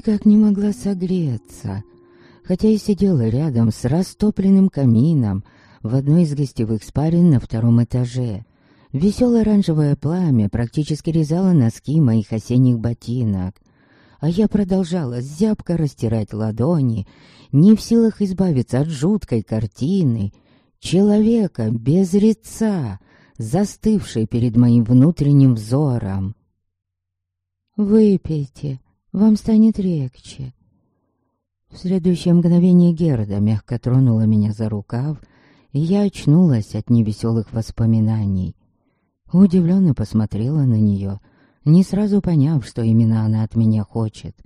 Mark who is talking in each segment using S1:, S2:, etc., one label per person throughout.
S1: Никак не могла согреться, хотя и сидела рядом с растопленным камином в одной из гостевых спален на втором этаже. Веселое оранжевое пламя практически резало носки моих осенних ботинок, а я продолжала зябко растирать ладони, не в силах избавиться от жуткой картины человека без лица, застывшей перед моим внутренним взором. «Выпейте, вам станет легче». В следующее мгновение Герда мягко тронула меня за рукав, и я очнулась от невеселых воспоминаний. Удивленно посмотрела на нее, не сразу поняв, что именно она от меня хочет.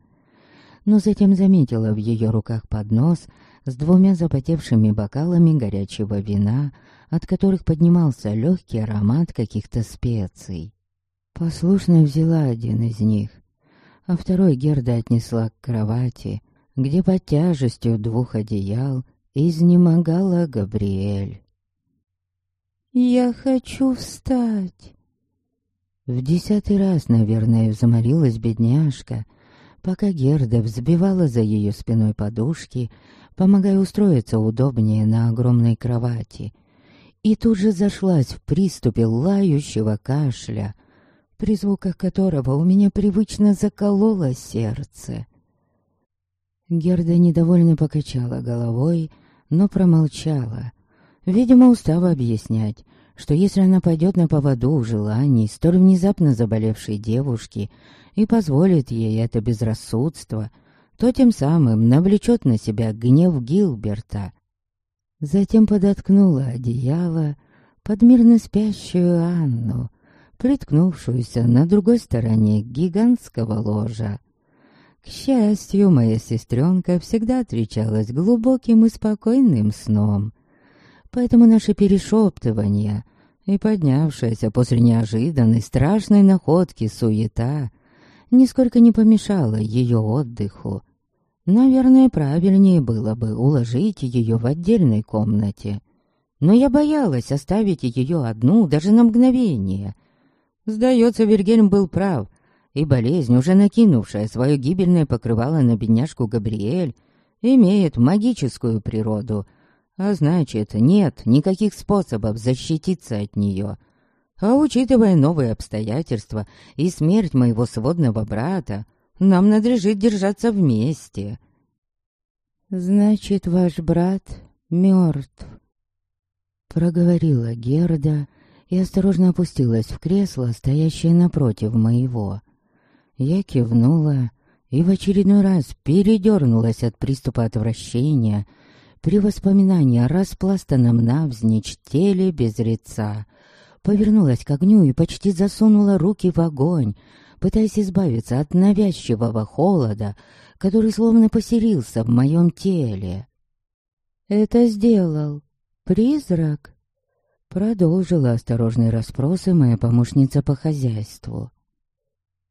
S1: Но затем заметила в ее руках поднос с двумя запотевшими бокалами горячего вина, от которых поднимался легкий аромат каких-то специй. Послушно взяла один из них, а второй Герда отнесла к кровати, где под тяжестью двух одеял изнемогала Габриэль. «Я хочу встать!» В десятый раз, наверное, заморилась бедняжка, пока Герда взбивала за ее спиной подушки, помогая устроиться удобнее на огромной кровати, и тут же зашлась в приступе лающего кашля, при звуках которого у меня привычно закололо сердце. Герда недовольно покачала головой, но промолчала, видимо, устава объяснять, что если она пойдет на поводу у желаний столь внезапно заболевшей девушки и позволит ей это безрассудство, то тем самым навлечет на себя гнев Гилберта. Затем подоткнула одеяло под мирно спящую Анну, приткнувшуюся на другой стороне гигантского ложа. К счастью, моя сестренка всегда отличалась глубоким и спокойным сном — Поэтому наше перешептывание и поднявшаяся после неожиданной страшной находки суета нисколько не помешала ее отдыху. Наверное, правильнее было бы уложить ее в отдельной комнате. Но я боялась оставить ее одну даже на мгновение. Сдается, Вильгельм был прав, и болезнь, уже накинувшая свое гибельное покрывало на бедняжку Габриэль, имеет магическую природу — а значит, нет никаких способов защититься от нее. А учитывая новые обстоятельства и смерть моего сводного брата, нам надлежит держаться вместе. «Значит, ваш брат мертв», — проговорила Герда и осторожно опустилась в кресло, стоящее напротив моего. Я кивнула и в очередной раз передернулась от приступа отвращения — при воспоминании о распластанном навзничь теле без лица, повернулась к огню и почти засунула руки в огонь, пытаясь избавиться от навязчивого холода, который словно поселился в моем теле. «Это сделал призрак?» Продолжила осторожные расспросы моя помощница по хозяйству.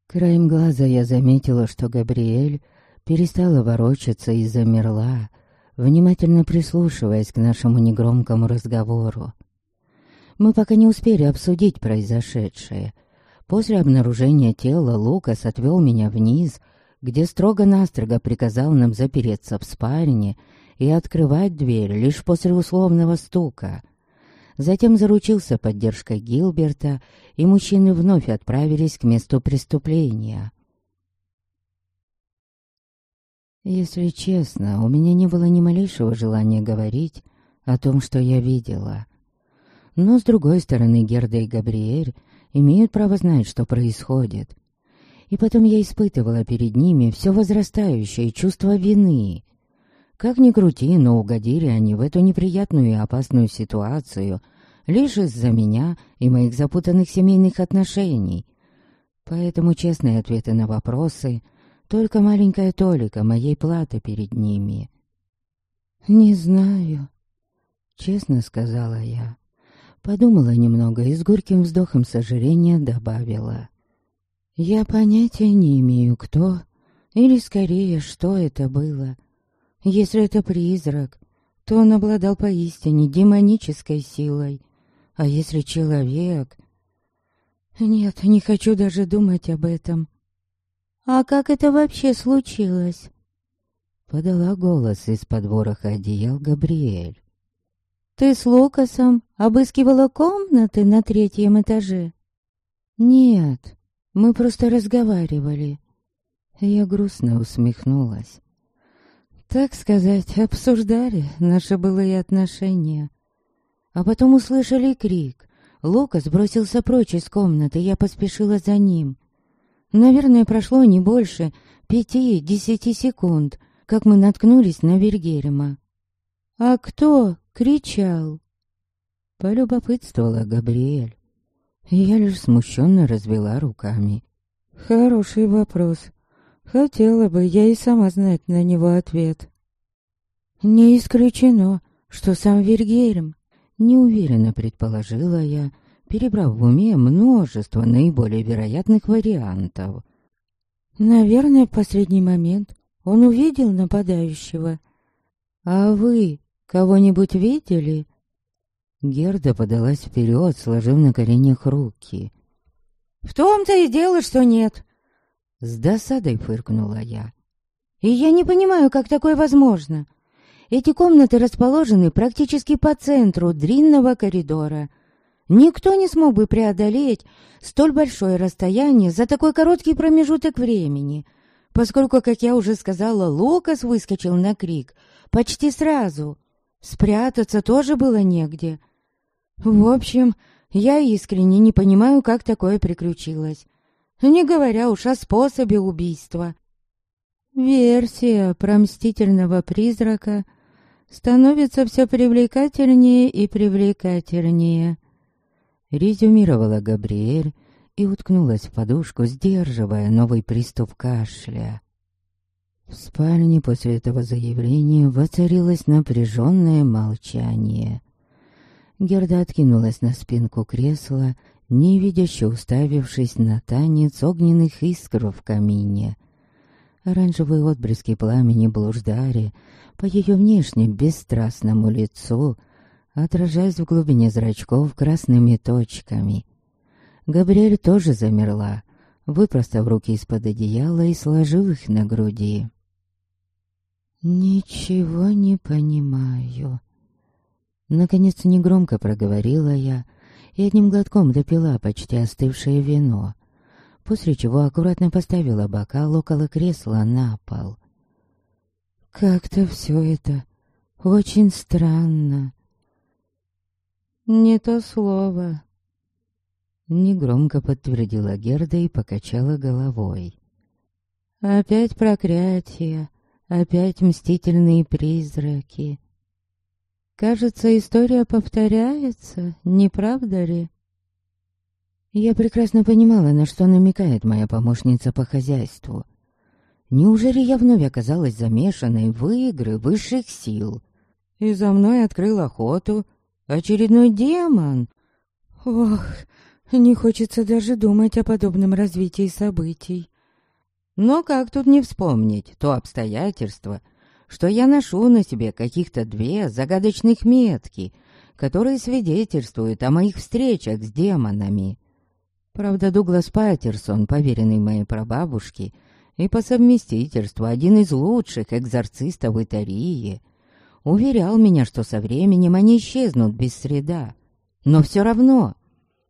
S1: Краем глаза я заметила, что Габриэль перестала ворочаться и замерла, внимательно прислушиваясь к нашему негромкому разговору. Мы пока не успели обсудить произошедшее. После обнаружения тела Лукас отвел меня вниз, где строго-настрого приказал нам запереться в спальне и открывать дверь лишь после условного стука. Затем заручился поддержкой Гилберта, и мужчины вновь отправились к месту преступления. Если честно, у меня не было ни малейшего желания говорить о том, что я видела. Но, с другой стороны, Герда и Габриэль имеют право знать, что происходит. И потом я испытывала перед ними все возрастающее чувство вины. Как ни крути, но угодили они в эту неприятную и опасную ситуацию лишь из-за меня и моих запутанных семейных отношений. Поэтому честные ответы на вопросы — только маленькая толика моей платы перед ними. «Не знаю», — честно сказала я. Подумала немного и с горьким вздохом сожаления добавила. «Я понятия не имею, кто, или скорее, что это было. Если это призрак, то он обладал поистине демонической силой, а если человек...» «Нет, не хочу даже думать об этом. «А как это вообще случилось?» Подала голос из-под вороха одеял Габриэль. «Ты с Лукасом обыскивала комнаты на третьем этаже?» «Нет, мы просто разговаривали». Я грустно усмехнулась. Так сказать, обсуждали наши былые отношения. А потом услышали крик. Лукас бросился прочь из комнаты, я поспешила за ним. Наверное, прошло не больше пяти-десяти секунд, как мы наткнулись на Вильгельма. «А кто кричал?» Полюбопытствовала Габриэль. Я лишь смущенно развела руками. «Хороший вопрос. Хотела бы я и сама знать на него ответ». «Не исключено, что сам Вильгельм», — неуверенно предположила я, — перебрав в уме множество наиболее вероятных вариантов. Наверное, в последний момент он увидел нападающего. «А вы кого-нибудь видели?» Герда подалась вперед, сложив на коленях руки. «В том-то и дело, что нет!» С досадой фыркнула я. «И я не понимаю, как такое возможно. Эти комнаты расположены практически по центру длинного коридора — Никто не смог бы преодолеть столь большое расстояние за такой короткий промежуток времени, поскольку, как я уже сказала, Лукас выскочил на крик почти сразу. Спрятаться тоже было негде. В общем, я искренне не понимаю, как такое приключилось. Не говоря уж о способе убийства. Версия про мстительного призрака становится все привлекательнее и привлекательнее резюмировала Габриэль и уткнулась в подушку, сдерживая новый приступ кашля. В спальне после этого заявления воцарилось напряженное молчание. Герда откинулась на спинку кресла, невидяще уставившись на танец огненных искр в камине. Оранжевые отблески пламени блуждали по ее внешне бесстрастному лицу — отражаясь в глубине зрачков красными точками. Габриэль тоже замерла, выпростав руки из-под одеяла и сложив их на груди. «Ничего не понимаю». Наконец негромко проговорила я и одним глотком допила почти остывшее вино, после чего аккуратно поставила бокал около кресла на пол. «Как-то все это очень странно». «Не то слово», — негромко подтвердила Герда и покачала головой. «Опять проклятие, опять мстительные призраки. Кажется, история повторяется, не правда ли?» Я прекрасно понимала, на что намекает моя помощница по хозяйству. Неужели я вновь оказалась замешанной в игры высших сил? И за мной открыл охоту Очередной демон? Ох, не хочется даже думать о подобном развитии событий. Но как тут не вспомнить то обстоятельство, что я ношу на себе каких-то две загадочных метки, которые свидетельствуют о моих встречах с демонами. Правда, Дуглас Паттерсон, поверенный моей прабабушке, и по совместительству один из лучших экзорцистов Итарии — уверял меня, что со временем они исчезнут без среда. Но все равно,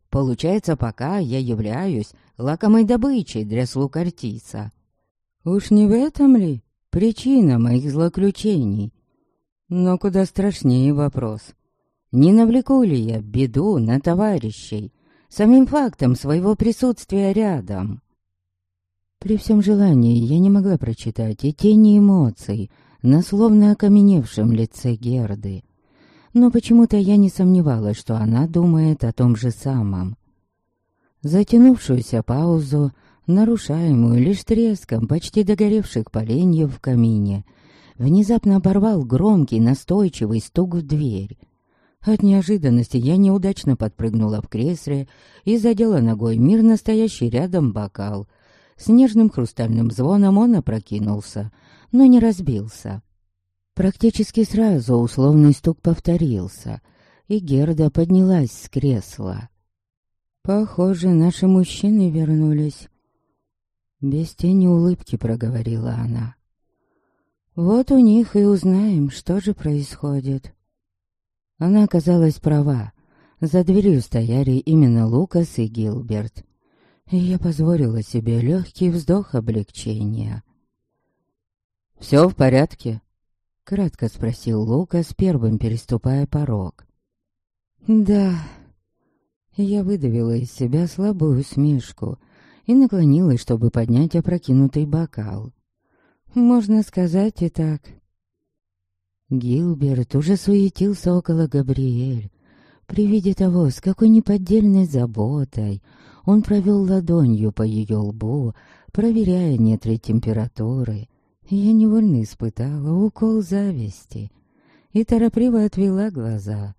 S1: получается, пока я являюсь лакомой добычей для слуг Артиса. Уж не в этом ли причина моих злоключений? Но куда страшнее вопрос. Не навлеку ли я беду на товарищей самим фактом своего присутствия рядом? При всем желании я не могла прочитать и тени эмоций, на словно окаменевшем лице Герды. Но почему-то я не сомневалась, что она думает о том же самом. Затянувшуюся паузу, нарушаемую лишь треском почти догоревших поленьев в камине, внезапно оборвал громкий настойчивый стук в дверь. От неожиданности я неудачно подпрыгнула в кресле и задела ногой мир настоящий рядом бокал. С нежным хрустальным звоном он опрокинулся — но не разбился. Практически сразу условный стук повторился, и Герда поднялась с кресла. «Похоже, наши мужчины вернулись». Без тени улыбки проговорила она. Вот у них и узнаем, что же происходит. Она оказалась права. За дверью стояли именно Лукас и Гилберт. И я позволила себе легкий вздох облегчения. «Все в порядке?» — кратко спросил Лукас, первым переступая порог. «Да». Я выдавила из себя слабую смешку и наклонилась, чтобы поднять опрокинутый бокал. Можно сказать и так. Гилберт уже суетился около Габриэль. При виде того, с какой неподдельной заботой он провел ладонью по ее лбу, проверяя, нет ли температуры. Я невольно испытала укол зависти и торопливо отвела глаза.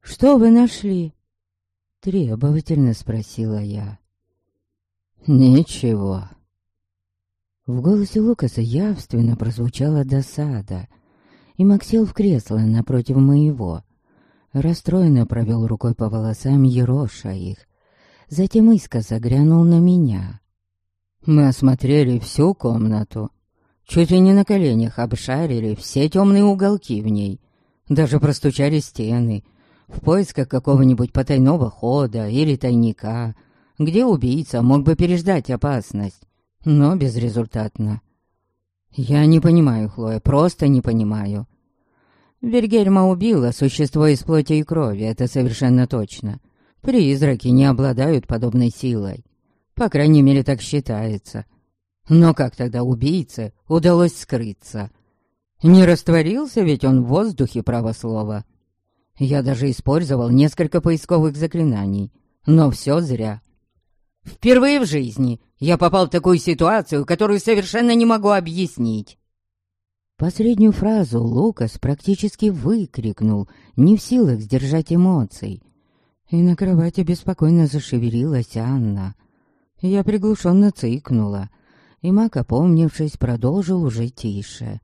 S1: «Что вы нашли?» — требовательно спросила я. «Ничего». В голосе Лукаса явственно прозвучала досада, и Максил в кресло напротив моего. Расстроенно провел рукой по волосам, ероша их. Затем искоса глянул на меня. Мы осмотрели всю комнату. Чуть ли не на коленях обшарили все темные уголки в ней. Даже простучали стены. В поисках какого-нибудь потайного хода или тайника, где убийца мог бы переждать опасность но безрезультатно. Я не понимаю, Хлоя, просто не понимаю. Вильгельма убила существо из плоти и крови, это совершенно точно. Призраки не обладают подобной силой. По крайней мере, так считается. Но как тогда убийце удалось скрыться? Не растворился ведь он в воздухе, правослова. Я даже использовал несколько поисковых заклинаний, но все зря. Впервые в жизни я попал в такую ситуацию, которую совершенно не могу объяснить. Последнюю фразу Лукас практически выкрикнул, не в силах сдержать эмоций. И на кровати беспокойно зашевелилась Анна. Я приглушенно цыкнула, и Мак, опомнившись, продолжил уже тише.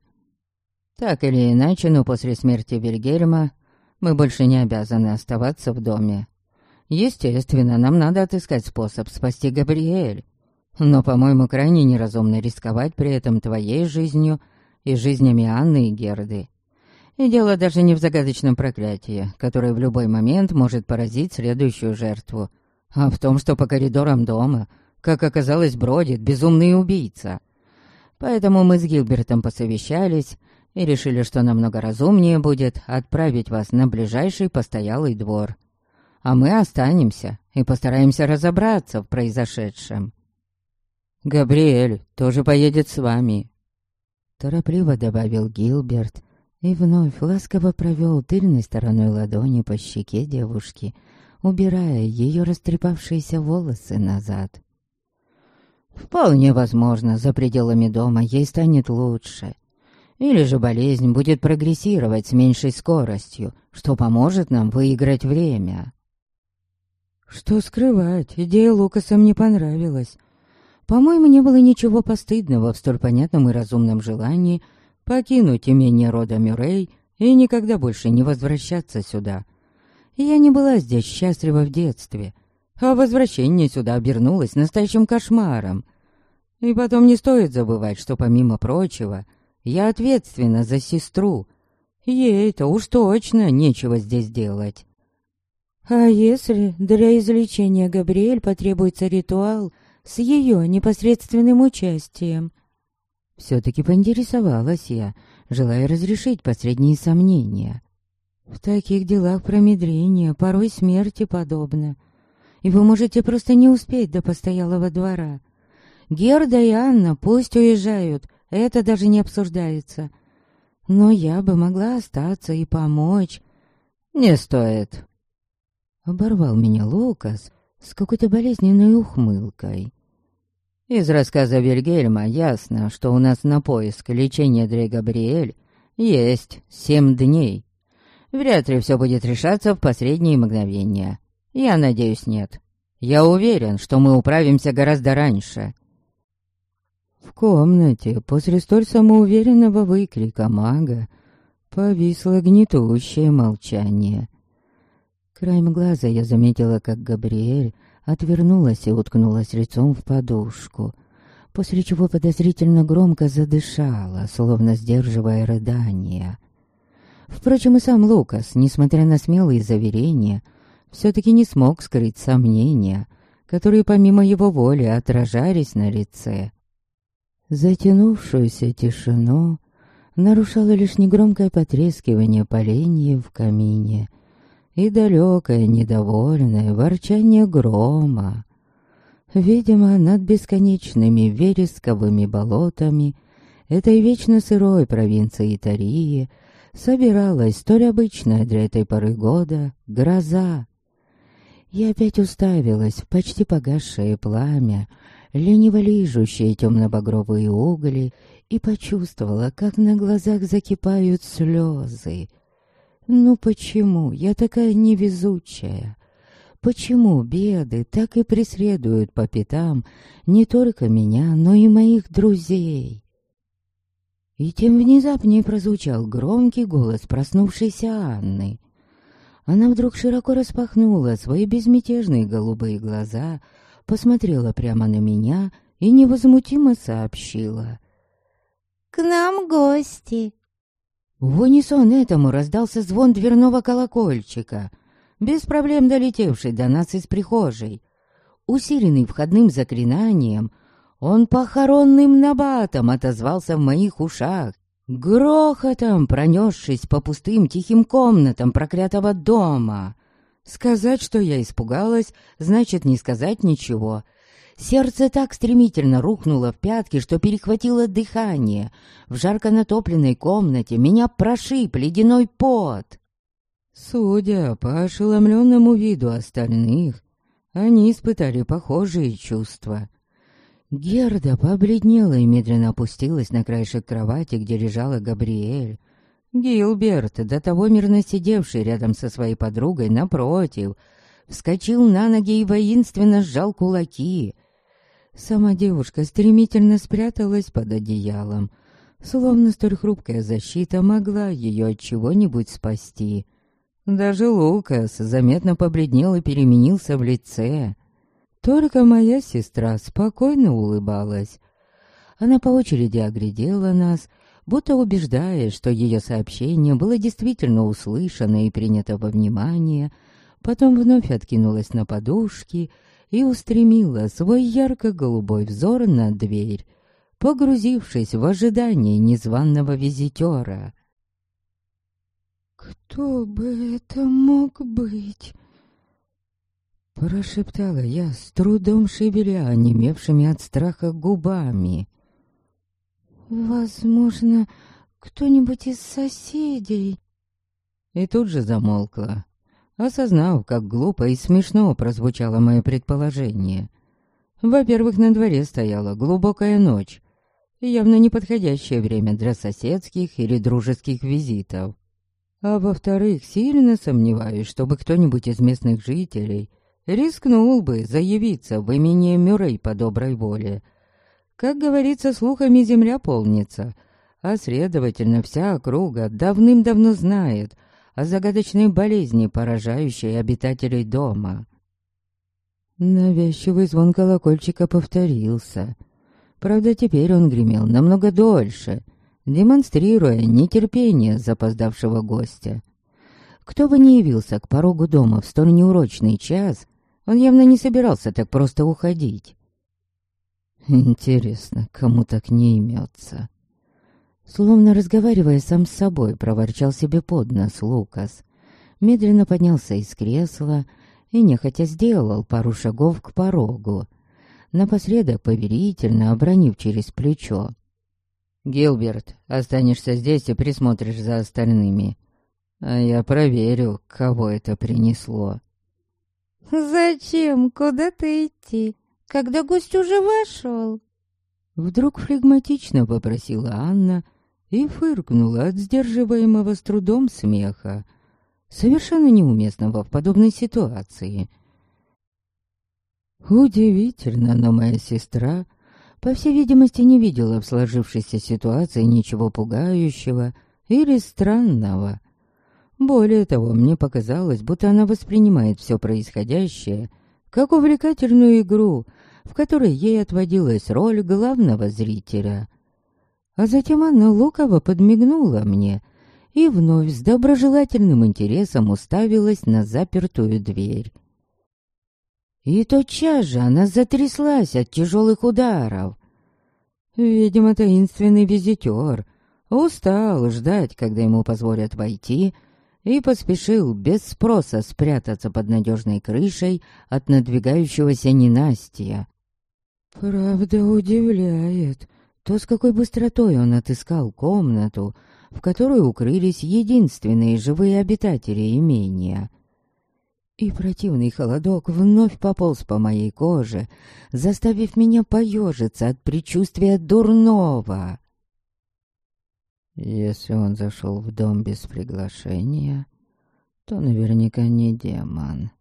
S1: Так или иначе, но после смерти Вильгельма мы больше не обязаны оставаться в доме. Естественно, нам надо отыскать способ спасти Габриэль. Но, по-моему, крайне неразумно рисковать при этом твоей жизнью и жизнями Анны и Герды. И дело даже не в загадочном проклятии, которое в любой момент может поразить следующую жертву, а в том, что по коридорам дома, как оказалось, бродит безумный убийца. Поэтому мы с Гилбертом посовещались и решили, что намного разумнее будет отправить вас на ближайший постоялый двор — а мы останемся и постараемся разобраться в произошедшем. Габриэль тоже поедет с вами. Торопливо добавил Гилберт и вновь ласково провел тыльной стороной ладони по щеке девушки, убирая ее растрепавшиеся волосы назад. Вполне возможно, за пределами дома ей станет лучше. Или же болезнь будет прогрессировать с меньшей скоростью, что поможет нам выиграть время. Что скрывать, идея Лукаса мне понравилась. По-моему, не было ничего постыдного в столь понятном и разумном желании покинуть имение рода Мюррей и никогда больше не возвращаться сюда. Я не была здесь счастлива в детстве, а возвращение сюда обернулось настоящим кошмаром. И потом не стоит забывать, что, помимо прочего, я ответственна за сестру. Ей-то уж точно нечего здесь делать. А если для излечения Габриэль потребуется ритуал с ее непосредственным участием? Все-таки поинтересовалась я, желая разрешить последние сомнения. В таких делах промедрение порой смерти подобно. И вы можете просто не успеть до постоялого двора. Герда и Анна пусть уезжают, это даже не обсуждается. Но я бы могла остаться и помочь. Не стоит, Оборвал меня Лукас с какой-то болезненной ухмылкой. Из рассказа Вильгельма ясно, что у нас на поиск лечения для Габриэль есть семь дней. Вряд ли все будет решаться в последние мгновения. Я надеюсь, нет. Я уверен, что мы управимся гораздо раньше. В комнате после столь самоуверенного выкрика мага повисло гнетущее молчание. Краем глаза я заметила, как Габриэль отвернулась и уткнулась лицом в подушку, после чего подозрительно громко задышала, словно сдерживая рыдания. Впрочем, и сам Лукас, несмотря на смелые заверения, все-таки не смог скрыть сомнения, которые помимо его воли отражались на лице. Затянувшуюся тишину нарушало лишь негромкое потрескивание поленьев в камине и далекое, недовольное ворчание грома. Видимо, над бесконечными вересковыми болотами этой вечно сырой провинции Тарии собиралась столь обычная для этой поры года гроза. Я опять уставилась в почти погасшее пламя, лениво лижущие темно-багровые угли, и почувствовала, как на глазах закипают слезы. Ну почему я такая невезучая? Почему беды так и преследуют по пятам не только меня, но и моих друзей? И тем внезапнее прозвучал громкий голос проснувшейся Анны. Она вдруг широко распахнула свои безмятежные голубые глаза, посмотрела прямо на меня и невозмутимо сообщила.
S2: «К нам гости!»
S1: В унисон этому раздался звон дверного колокольчика, без проблем долетевший до нас из прихожей. Усиленный входным заклинанием, он похоронным набатом отозвался в моих ушах, грохотом пронесшись по пустым тихим комнатам проклятого дома. Сказать, что я испугалась, значит не сказать ничего. Сердце так стремительно рухнуло в пятки, что перехватило дыхание. В жарко натопленной комнате меня прошиб ледяной пот. Судя по ошеломленному виду остальных, они испытали похожие чувства. Герда побледнела и медленно опустилась на краешек кровати, где лежала Габриэль. Гилберт, до того мирно сидевший рядом со своей подругой, напротив, вскочил на ноги и воинственно сжал кулаки. Сама девушка стремительно спряталась под одеялом, словно столь хрупкая защита могла ее от чего-нибудь спасти. Даже Лукас заметно побледнел и переменился в лице. Только моя сестра спокойно улыбалась. Она по очереди оглядела нас, будто убеждая, что ее сообщение было действительно услышано и принято во внимание, потом вновь откинулась на подушки и устремила свой ярко-голубой взор на дверь, погрузившись в ожидание незваного визитера.
S3: «Кто бы это мог быть?»
S1: Прошептала я, с трудом шевеля онемевшими от страха губами.
S3: «Возможно, кто-нибудь из соседей?»
S1: И тут же замолкла, осознав, как глупо и смешно прозвучало мое предположение. Во-первых, на дворе стояла глубокая ночь, явно неподходящее время для соседских или дружеских визитов. А во-вторых, сильно сомневаюсь, чтобы кто-нибудь из местных жителей рискнул бы заявиться в имение Мюррей по доброй воле. Как говорится, слухами земля полнится, а следовательно вся округа давным-давно знает о загадочной болезни, поражающей обитателей дома. Навязчивый звон колокольчика повторился. Правда, теперь он гремел намного дольше, демонстрируя нетерпение запоздавшего гостя. Кто бы ни явился к порогу дома в столь неурочный час, он явно не собирался так просто уходить. Интересно, кому так не имется? Словно разговаривая сам с собой, проворчал себе под нос Лукас. Медленно поднялся из кресла и нехотя сделал пару шагов к порогу. Напоследок поверительно обронив через плечо. «Гилберт, останешься здесь и присмотришь за остальными. А я проверю, кого это принесло».
S2: «Зачем? Куда ты идти? Когда гость уже вошел?»
S1: Вдруг флегматично попросила Анна и фыркнула от сдерживаемого с трудом смеха, совершенно неуместного в подобной ситуации. Удивительно, но моя сестра, по всей видимости, не видела в сложившейся ситуации ничего пугающего или странного. Более того, мне показалось, будто она воспринимает все происходящее как увлекательную игру, в которой ей отводилась роль главного зрителя. А затем она лукаво подмигнула мне и вновь с доброжелательным интересом уставилась на запертую дверь. И тотчас же она затряслась от тяжелых ударов. Видимо, таинственный визитер устал ждать, когда ему позволят войти, и поспешил без спроса спрятаться под надежной крышей от надвигающегося ненастья. Правда, удивляет то, с какой быстротой он отыскал комнату, в которой укрылись единственные живые обитатели имения. И противный холодок вновь пополз по моей коже, заставив меня поежиться от предчувствия дурного. Если он зашел в дом без приглашения, то наверняка не демон.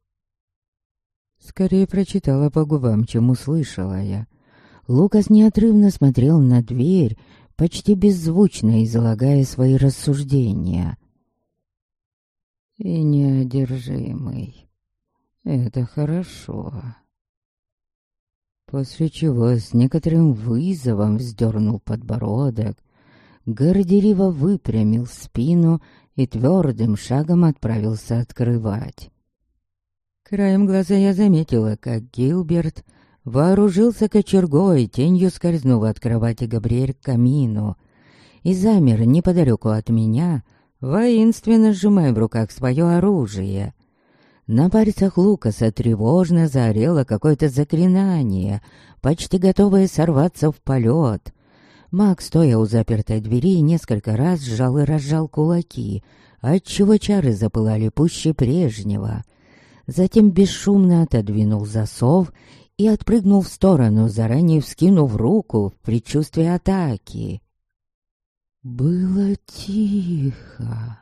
S1: Скорее прочитала по губам, чем услышала я. Лукас неотрывно смотрел на дверь, почти беззвучно излагая свои рассуждения. И неодержимый. Это хорошо. После чего с некоторым вызовом вздернул подбородок, горделиво выпрямил спину и твердым шагом отправился открывать. Краем глаза я заметила, как Гилберт вооружился кочергой, тенью скользнув от кровати Габриэль к камину, и замер неподалеку от меня, воинственно сжимая в руках свое оружие. На пальцах Лукаса тревожно заорело какое-то заклинание, почти готовое сорваться в полет. Маг, стоя у запертой двери, несколько раз сжал и разжал кулаки, отчего чары запылали пуще прежнего. Затем бесшумно отодвинул засов и отпрыгнул в сторону, заранее вскинув руку в предчувствии атаки. Было тихо.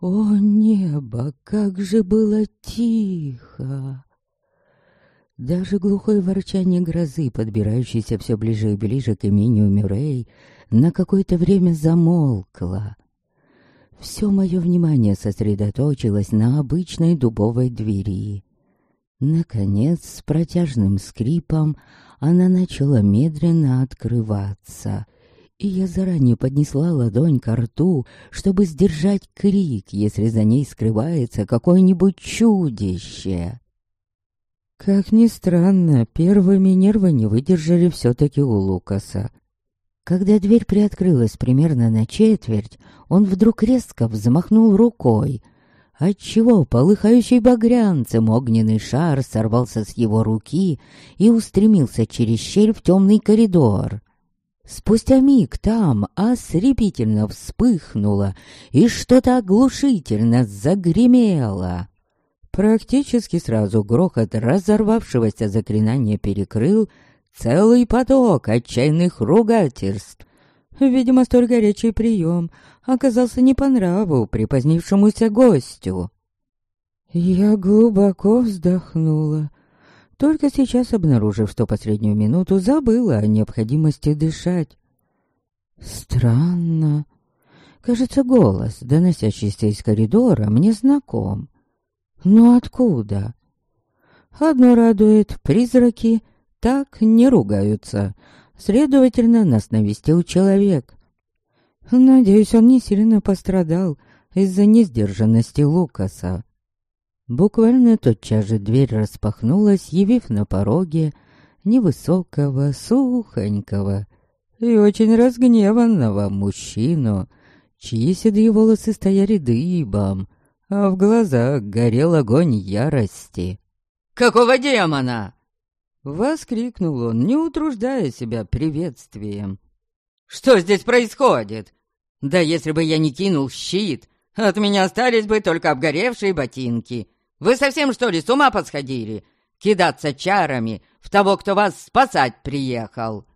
S1: О небо, как же было тихо! Даже глухое ворчание грозы, подбирающейся все ближе и ближе к имению Мюррей, на какое-то время замолкло. Все мое внимание сосредоточилось на обычной дубовой двери. Наконец, с протяжным скрипом, она начала медленно открываться, и я заранее поднесла ладонь к рту, чтобы сдержать крик, если за ней скрывается какое-нибудь чудище. Как ни странно, первыми нервы не выдержали все-таки у Лукаса. Когда дверь приоткрылась примерно на четверть, он вдруг резко взмахнул рукой, отчего полыхающий багрянцем огненный шар сорвался с его руки и устремился через щель в темный коридор. Спустя миг там ослепительно вспыхнуло, и что-то оглушительно загремело. Практически сразу грохот разорвавшегося заклинания перекрыл целый поток отчаянных ругательств. Видимо, столь горячий прием оказался не по нраву припозднившемуся гостю. Я глубоко вздохнула, только сейчас обнаружив, что последнюю минуту забыла о необходимости дышать. Странно. Кажется, голос, доносящийся из коридора, мне знаком. Но откуда? Одно радует, призраки так не ругаются. Следовательно, нас навестил человек. Надеюсь, он не сильно пострадал из-за несдержанности Лукаса. Буквально тотчас же дверь распахнулась, явив на пороге невысокого, сухонького и очень разгневанного мужчину, чьи седые волосы стояли дыбом, а в глазах горел огонь ярости.
S4: «Какого демона?»
S1: Воскликнул он, не утруждая себя приветствием.
S4: «Что здесь происходит? Да если бы я не кинул щит, от меня остались бы только обгоревшие ботинки. Вы совсем, что ли, с ума посходили? Кидаться чарами в того, кто вас спасать приехал?»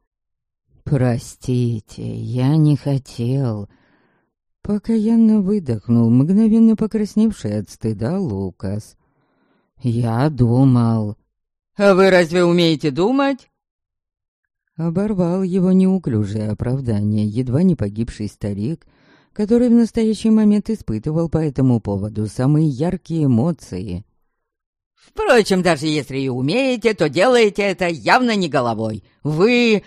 S1: «Простите, я не хотел...» Покаянно выдохнул мгновенно покрасневший от стыда Лукас. «Я думал...»
S4: «А вы разве умеете думать?»
S1: Оборвал его неуклюжее оправдание, едва не погибший старик, который в настоящий момент испытывал по этому поводу самые яркие эмоции.
S4: Впрочем, даже если и умеете, то делаете это явно не головой. Вы...»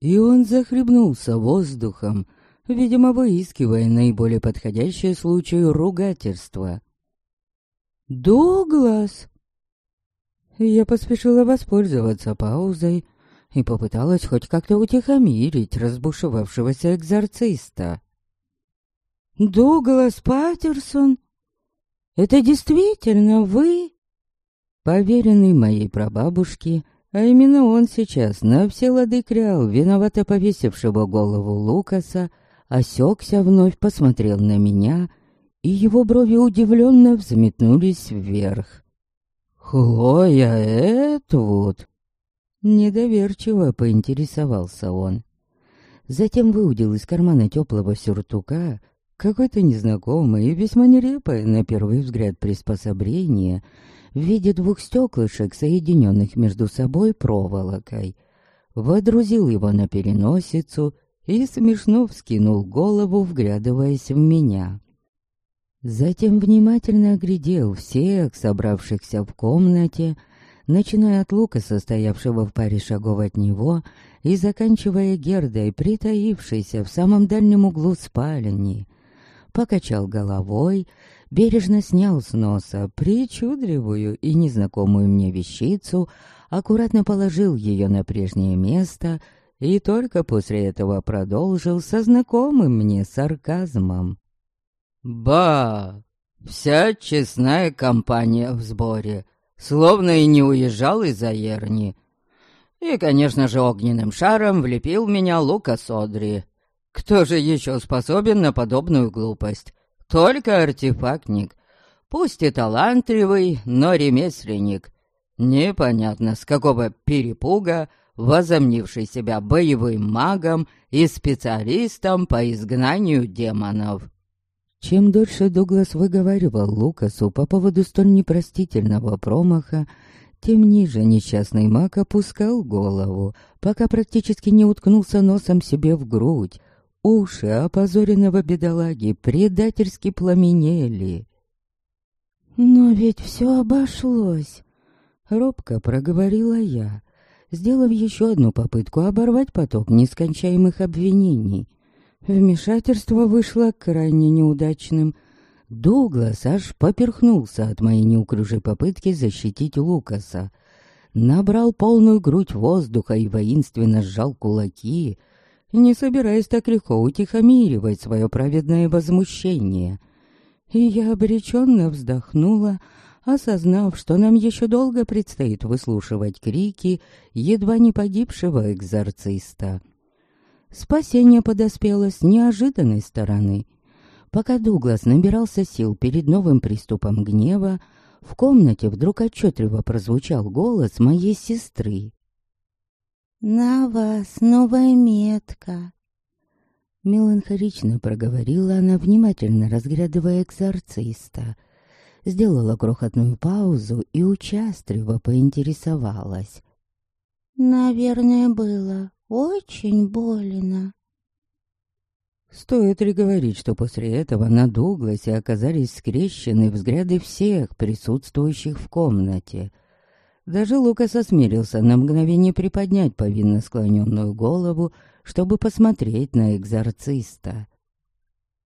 S1: И он захлебнулся воздухом, видимо, выискивая наиболее подходящее случаю ругательства. «Дуглас!» Я поспешила воспользоваться паузой и попыталась хоть как-то утихомирить разбушевавшегося экзорциста. «Дуглас Паттерсон? Это действительно вы?» Поверенный моей прабабушки, а именно он сейчас на все лады крял, виновато повесившего голову Лукаса, осекся вновь, посмотрел на меня, и его брови удивленно взметнулись вверх. «Хлоя Этвуд?» Недоверчиво поинтересовался он. Затем выудил из кармана теплого сюртука какой-то незнакомый и весьма нерепое на первый взгляд приспособление в виде двух стеклышек, соединенных между собой проволокой. Водрузил его на переносицу и смешно вскинул голову, вглядываясь в меня. Затем внимательно оглядел всех собравшихся в комнате, начиная от Лука, состоявшего в паре шагов от него, и заканчивая Гердой, притаившейся в самом дальнем углу спальни. Покачал головой, бережно снял с носа причудливую и незнакомую мне вещицу, аккуратно положил ее на прежнее место и только после этого продолжил со знакомым мне сарказмом.
S4: «Ба! Вся честная компания в сборе, словно и не уезжал из-за Ерни. И, конечно же, огненным шаром влепил меня Лука Содри. Кто же еще способен на подобную глупость? Только артефактник. Пусть и талантливый, но ремесленник. Непонятно, с какого перепуга возомнивший себя боевым магом и специалистом по изгнанию демонов.
S1: Чем дольше Дуглас выговаривал Лукасу по поводу столь непростительного промаха, тем ниже несчастный маг опускал голову, пока практически не уткнулся носом себе в грудь. Уши опозоренного бедолаги предательски пламенели. «Но ведь все обошлось», — робко проговорила я, сделав еще одну попытку оборвать поток нескончаемых обвинений. Вмешательство вышло крайне неудачным. Дуглас аж поперхнулся от моей неуклюжей попытки защитить Лукаса. Набрал полную грудь воздуха и воинственно сжал кулаки, не собираясь так легко утихомиривать свое праведное возмущение. И я обреченно вздохнула, осознав, что нам еще долго предстоит выслушивать крики едва не погибшего экзорциста. Спасение подоспело с неожиданной стороны. Пока Дуглас набирался сил перед новым приступом гнева, в комнате вдруг отчетливо прозвучал голос моей сестры.
S2: «На вас новая метка!»
S1: Меланхолично проговорила она, внимательно разглядывая экзорциста. Сделала крохотную паузу и участливо поинтересовалась.
S2: «Наверное, было очень больно.
S1: Стоит ли говорить, что после этого на Дугласе оказались скрещены взгляды всех присутствующих в комнате. Даже Лукас осмелился на мгновение приподнять повинно склоненную голову, чтобы посмотреть на экзорциста.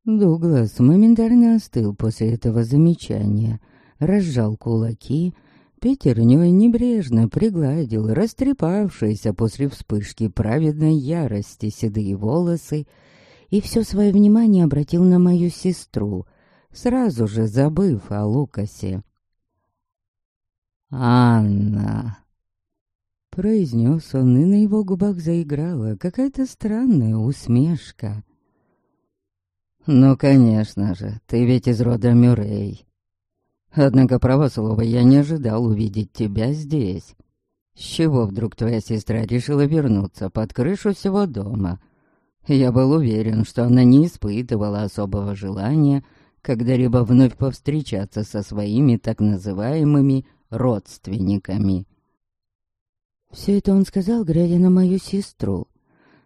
S1: Дуглас моментально остыл после этого замечания, разжал кулаки — Пятернёй небрежно пригладил растрепавшиеся после вспышки праведной ярости седые волосы и все свое внимание обратил на мою сестру, сразу же забыв о Лукасе. «Анна!» Произнес он, и на его губах заиграла какая-то странная усмешка. «Ну, конечно же, ты ведь из рода Мюррей. Однако, право слово, я не ожидал увидеть тебя здесь. С чего вдруг твоя сестра решила вернуться под крышу всего дома? Я был уверен, что она не испытывала особого желания когда-либо вновь повстречаться со своими так называемыми родственниками. Все это он сказал, глядя на мою сестру.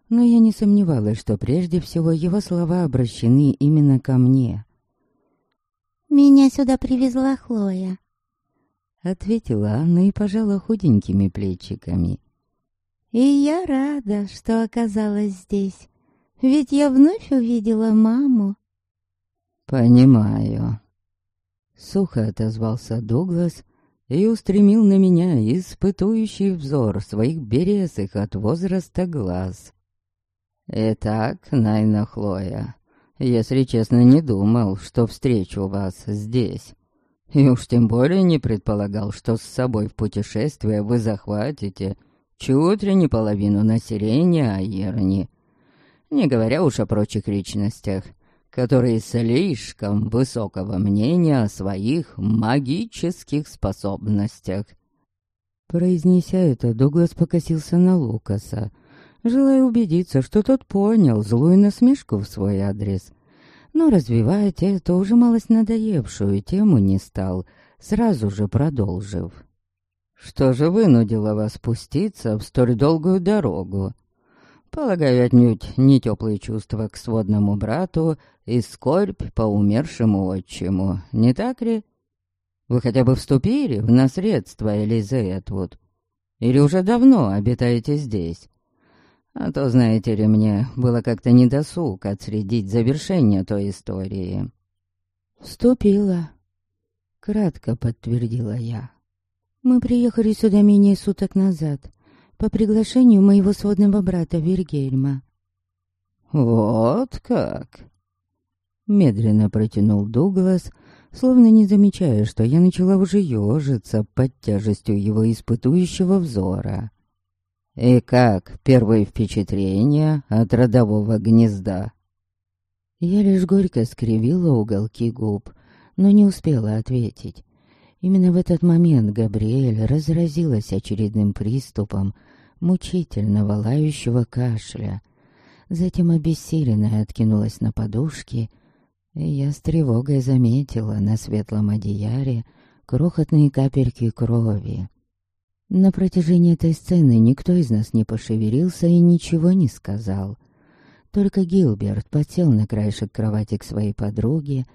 S1: Но я не сомневалась, что прежде всего его слова обращены именно ко мне.
S2: Меня сюда привезла Хлоя.
S1: Ответила Анна и пожала худенькими плечиками.
S2: И я рада, что оказалась здесь. Ведь я вновь увидела маму.
S1: Понимаю. Сухо отозвался Дуглас и устремил на меня испытующий взор своих березых от возраста глаз. «Итак, Найна Хлоя, если честно, не думал, что встречу вас здесь. И уж тем более не предполагал, что с собой в путешествие вы захватите чуть ли не половину населения Айерни. Не говоря уж о прочих личностях, которые слишком высокого мнения о своих магических способностях. Произнеся это, Дуглас покосился на Лукаса, желая убедиться, что тот понял злую насмешку в свой адрес. Но развивать эту уже малость надоевшую тему не стал, сразу же продолжив. «Что же вынудило вас спуститься в столь долгую дорогу?» Полагаю, отнюдь не теплые чувства к сводному брату и скорбь по умершему отчиму, не так ли? Вы хотя бы вступили в наследство Элизе Этвуд? Или уже давно обитаете здесь? А то, знаете ли, мне было как-то недосуг отследить завершение той истории.
S3: «Вступила», — кратко подтвердила я. «Мы приехали сюда менее суток назад, по приглашению моего сводного брата Вильгельма».
S1: «Вот как!» Медленно протянул Дуглас, словно не замечая, что я начала уже ежиться под тяжестью его испытующего взора. «И как первые впечатления от родового гнезда?» Я лишь горько скривила уголки губ, но не успела ответить. Именно в этот момент Габриэль разразилась очередным приступом мучительного лающего кашля. Затем обессиленная откинулась на подушки, и я с тревогой заметила на светлом одеяре крохотные капельки крови. На протяжении этой сцены никто из нас не пошевелился и ничего не сказал. Только Гилберт подсел на краешек кровати к своей подруге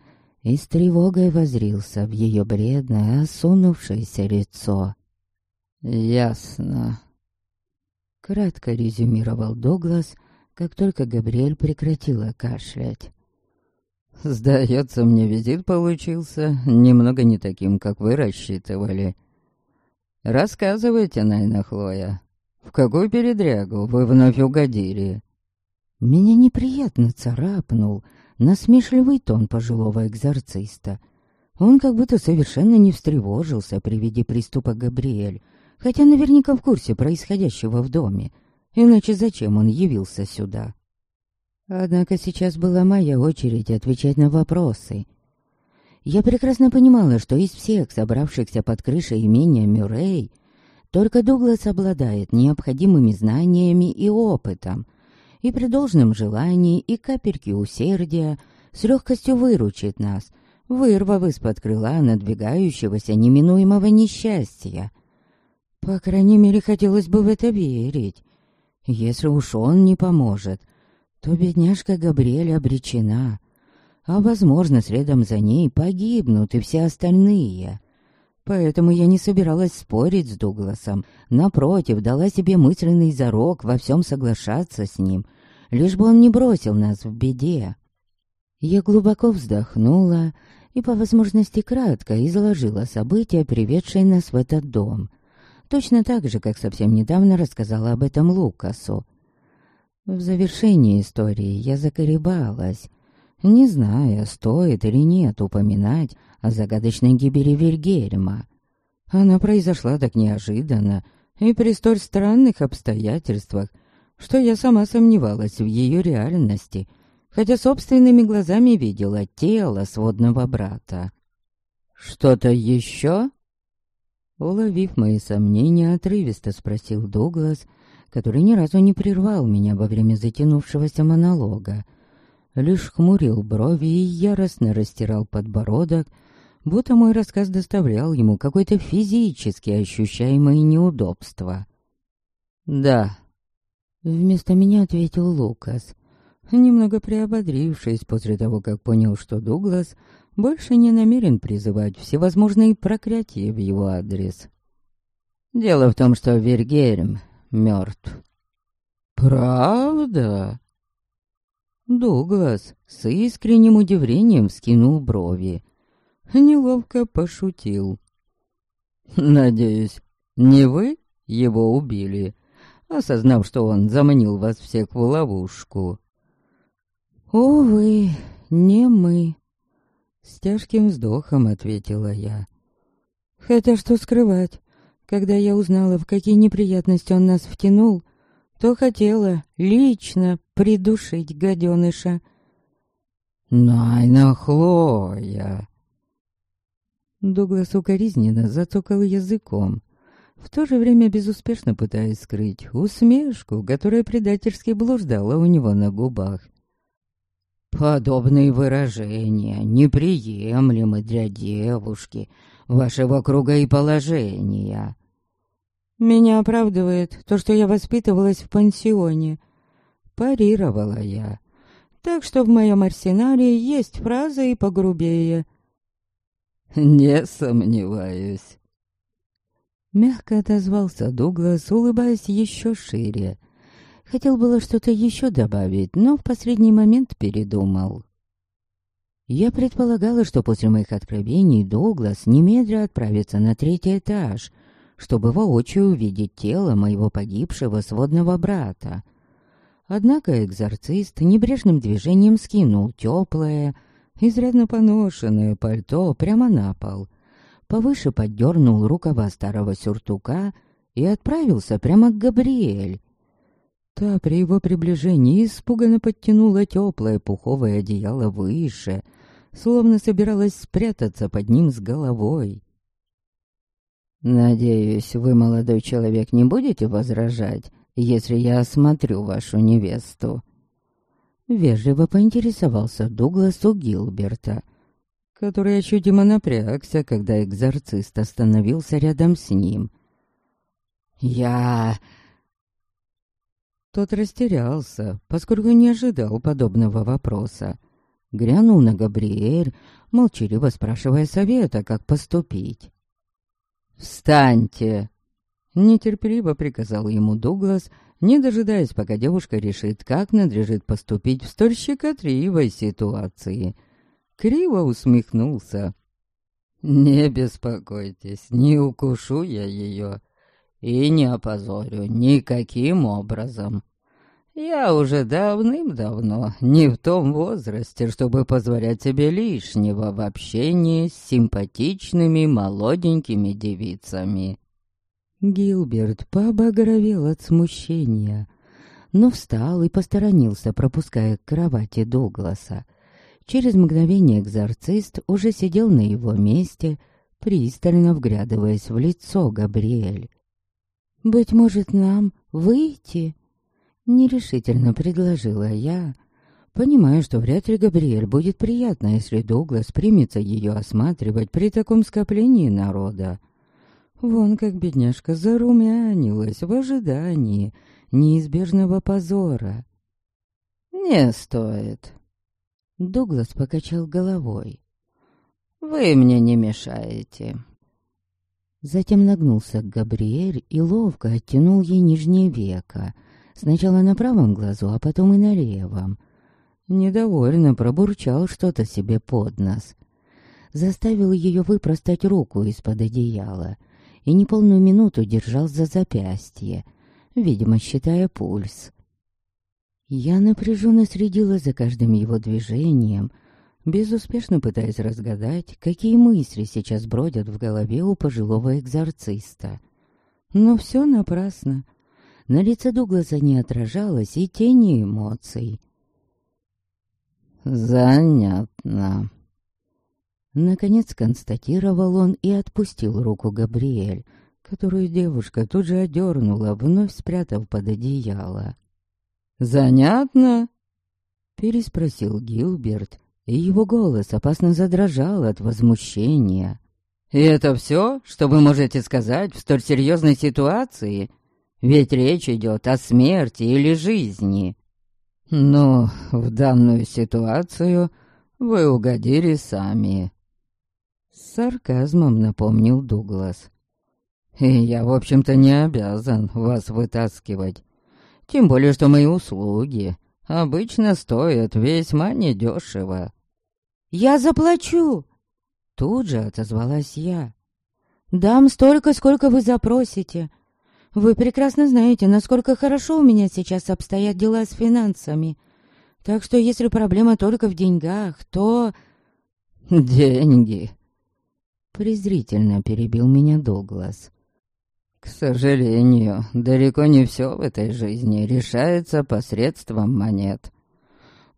S1: и с тревогой возрился в ее бледное, осунувшееся лицо. «Ясно», — кратко резюмировал Доглас, как только Габриэль прекратила кашлять. «Сдается мне, визит получился немного не таким, как вы рассчитывали. Рассказывайте, Найна Хлоя, в какую передрягу вы вновь угодили?» Меня неприятно царапнул насмешливый тон пожилого экзорциста. Он как будто совершенно не встревожился при виде приступа Габриэль, хотя наверняка в курсе происходящего в доме, иначе зачем он явился сюда? Однако сейчас была моя очередь отвечать на вопросы. Я прекрасно понимала, что из всех собравшихся под крышей имения Мюррей только Дуглас обладает необходимыми знаниями и опытом, и при должном желании и капельке усердия с легкостью выручит нас, вырвав из-под крыла надвигающегося неминуемого несчастья. По крайней мере, хотелось бы в это верить. Если уж он не поможет, то бедняжка Габриэль обречена, а, возможно, следом за ней погибнут и все остальные. Поэтому я не собиралась спорить с Дугласом, напротив, дала себе мысленный зарок во всем соглашаться с ним, лишь бы он не бросил нас в беде. Я глубоко вздохнула и, по возможности, кратко изложила события, приведшие нас в этот дом. Точно так же, как совсем недавно рассказала об этом Лукасу. В завершении истории я заколебалась, не зная, стоит или нет упоминать о загадочной гибели Вильгельма. Она произошла так неожиданно и при столь странных обстоятельствах, что я сама сомневалась в ее реальности, хотя собственными глазами видела тело сводного брата. «Что-то еще?» Уловив мои сомнения, отрывисто спросил Дуглас, который ни разу не прервал меня во время затянувшегося монолога. Лишь хмурил брови и яростно растирал подбородок, будто мой рассказ доставлял ему какое-то физически ощущаемое неудобство. «Да», — вместо меня ответил Лукас, немного приободрившись после того, как понял, что Дуглас больше не намерен призывать всевозможные проклятия в его адрес. Дело в том, что Вергерем мертв. «Правда?» Дуглас с искренним удивлением вскинул брови. Неловко пошутил. «Надеюсь, не вы его убили, осознав, что он заманил вас всех в ловушку?» «Увы, не мы», — с тяжким вздохом ответила я. «Хотя что скрывать, когда я узнала, в какие неприятности он нас втянул, то хотела лично придушить гаденыша. «Найна Хлоя!» Дуглас укоризненно зацокал языком, в то же время безуспешно пытаясь скрыть усмешку, которая предательски блуждала у него на губах. «Подобные выражения неприемлемы для девушки вашего круга и положения. Меня оправдывает то, что я воспитывалась в пансионе. Парировала я. Так что в моем арсенале есть фразы и погрубее. Не сомневаюсь. Мягко отозвался Дуглас, улыбаясь еще шире. Хотел было что-то еще добавить, но в последний момент передумал. Я предполагала, что после моих откровений Дуглас немедля отправится на третий этаж, чтобы воочию увидеть тело моего погибшего сводного брата. Однако экзорцист небрежным движением скинул теплое, изрядно поношенное пальто прямо на пол, повыше поддернул рукава старого сюртука и отправился прямо к Габриэль. Та при его приближении испуганно подтянула теплое пуховое одеяло выше, словно собиралась спрятаться под ним с головой. «Надеюсь, вы, молодой человек, не будете возражать, если я осмотрю вашу невесту?» Вежливо поинтересовался Дуглас у Гилберта, который ощутимо напрягся, когда экзорцист остановился рядом с ним. «Я...» Тот растерялся, поскольку не ожидал подобного вопроса. Грянул на Габриэль, молчаливо спрашивая совета, как поступить. «Встаньте!» Нетерпеливо приказал ему Дуглас, не дожидаясь, пока девушка решит, как надлежит поступить в столь щекотливой ситуации. Криво усмехнулся. «Не беспокойтесь, не укушу я ее и не опозорю никаким образом. Я уже давным-давно не в том возрасте, чтобы позволять себе лишнего в общении с симпатичными молоденькими девицами. Гилберт побагровел от смущения, но встал и посторонился, пропуская к кровати Дугласа. Через мгновение экзорцист уже сидел на его месте, пристально вглядываясь в лицо Габриэль. «Быть может, нам выйти?» Нерешительно предложила я, понимая, что вряд ли Габриэль будет приятно, если Дуглас примется ее осматривать при таком скоплении народа. Вон как бедняжка зарумянилась в ожидании неизбежного позора. «Не стоит», — Дуглас покачал головой. «Вы мне не мешаете». Затем нагнулся к Габриэль и ловко оттянул ей нижнее веко — Сначала на правом глазу, а потом и на левом. Недовольно пробурчал что-то себе под нос. Заставил ее выпростать руку из-под одеяла и неполную минуту держал за запястье, видимо, считая пульс. Я напряженно следила за каждым его движением, безуспешно пытаясь разгадать, какие мысли сейчас бродят в голове у пожилого экзорциста. Но все напрасно. На лице Дугласа не отражалось и тени эмоций. «Занятно». Наконец констатировал он и отпустил руку Габриэль, которую девушка тут же одернула, вновь спрятав под одеяло. «Занятно?» Переспросил Гилберт, и его голос опасно задрожал от возмущения. «И это все, что вы можете сказать в столь серьезной ситуации?» Ведь речь идет о смерти или жизни. Но в данную ситуацию вы угодили сами. С сарказмом напомнил Дуглас. И я, в общем-то, не обязан вас вытаскивать. Тем более, что мои услуги обычно стоят весьма недешево.
S3: «Я заплачу!» Тут же отозвалась я. «Дам столько, сколько вы запросите. Вы прекрасно знаете, насколько хорошо у меня сейчас обстоят дела с финансами. Так что если проблема только в деньгах, то...»
S1: «Деньги!» Презрительно перебил меня Дуглас. «К сожалению, далеко не все в этой жизни решается посредством монет.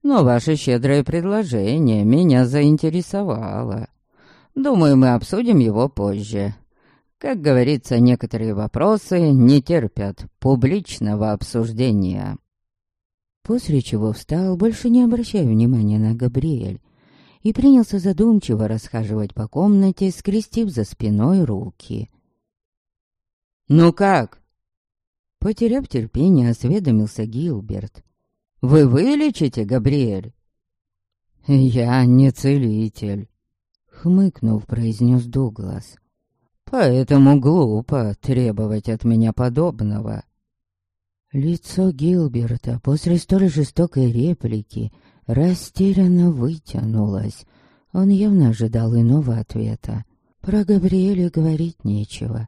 S1: Но ваше щедрое предложение меня заинтересовало. Думаю, мы обсудим его позже. Как говорится, некоторые вопросы не терпят публичного обсуждения. После чего встал, больше не обращая внимания на Габриэль, и принялся задумчиво расхаживать по комнате, скрестив за спиной руки. «Ну как?» Потеряв терпение, осведомился Гилберт. «Вы вылечите, Габриэль?» «Я не целитель», — хмыкнув, произнес Дуглас. Поэтому глупо требовать от меня подобного. Лицо Гилберта после столь жестокой реплики растерянно вытянулось. Он явно ожидал иного ответа. Про Габриэлю говорить нечего.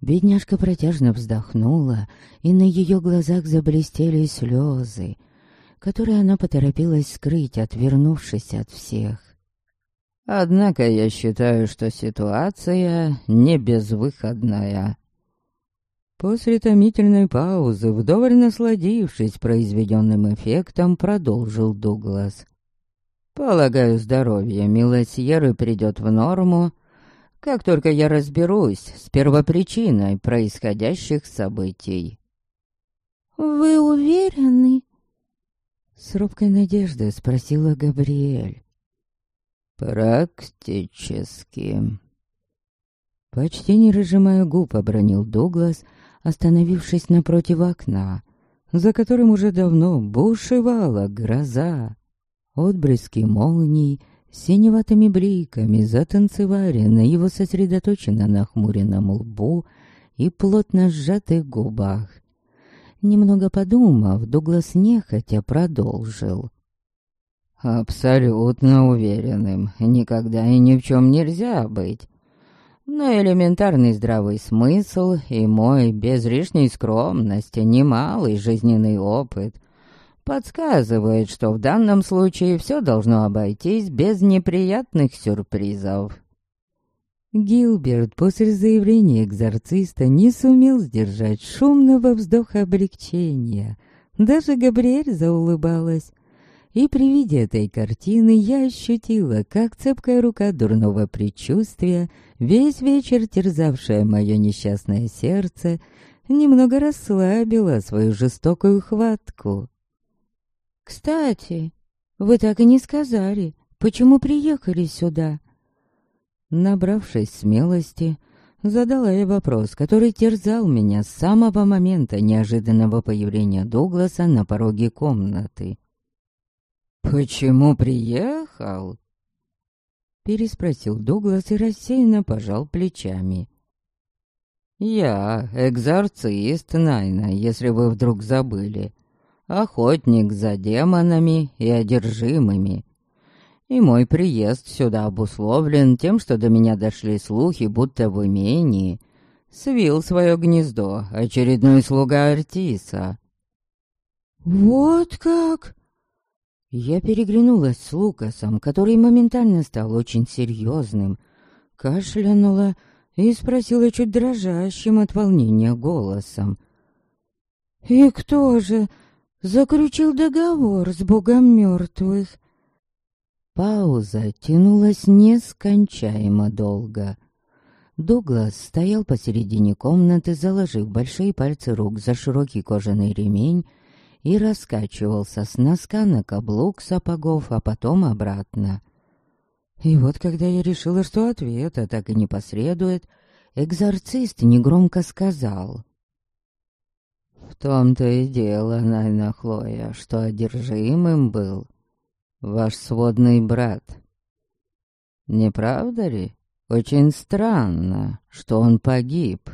S1: Бедняжка протяжно вздохнула, и на ее глазах заблестели слезы, которые она поторопилась скрыть, отвернувшись от всех. Однако я считаю, что ситуация не безвыходная. После томительной паузы, вдоволь насладившись произведенным эффектом, продолжил Дуглас. «Полагаю, здоровье Милосьеры придет в норму, как только я разберусь с первопричиной происходящих событий».
S2: «Вы уверены?»
S1: С робкой надеждой спросила Габриэль. «Практически». Почти не разжимая губ, обронил Дуглас, остановившись напротив окна, за которым уже давно бушевала гроза. Отблески молний синеватыми бликами затанцевали на его сосредоточенно нахмуренном лбу и плотно сжатых губах. Немного подумав, Дуглас нехотя продолжил. Абсолютно уверенным никогда и ни в чем нельзя быть. Но элементарный здравый смысл и мой без лишней скромности немалый жизненный опыт подсказывает, что в данном случае все должно обойтись без неприятных сюрпризов. Гилберт после заявления экзорциста не сумел сдержать шумного вздоха облегчения. Даже Габриэль заулыбалась. И при виде этой картины я ощутила, как цепкая рука дурного предчувствия, весь вечер терзавшая мое несчастное сердце, немного расслабила свою жестокую хватку.
S3: «Кстати, вы так и не сказали, почему приехали сюда?»
S1: Набравшись смелости, задала я вопрос, который терзал меня с самого момента неожиданного появления Дугласа на пороге комнаты. «Почему приехал?» Переспросил Дуглас и рассеянно пожал плечами. «Я экзорцист, Найна, если вы вдруг забыли. Охотник за демонами и одержимыми. И мой приезд сюда обусловлен тем, что до меня дошли слухи, будто в имении свил свое гнездо очередной слуга Артиса».
S3: «Вот как!»
S1: Я переглянулась с Лукасом, который моментально стал очень серьезным, кашлянула и спросила чуть дрожащим от волнения голосом.
S3: «И кто же заключил договор с Богом мертвых?»
S1: Пауза тянулась нескончаемо долго. Дуглас стоял посередине комнаты, заложив большие пальцы рук за широкий кожаный ремень и раскачивался с носка на каблук сапогов, а потом обратно. И вот когда я решила, что ответа так и не последует, экзорцист негромко сказал. «В том-то и дело, Найна Хлоя, что одержимым был ваш сводный брат. Не правда ли? Очень странно, что он погиб.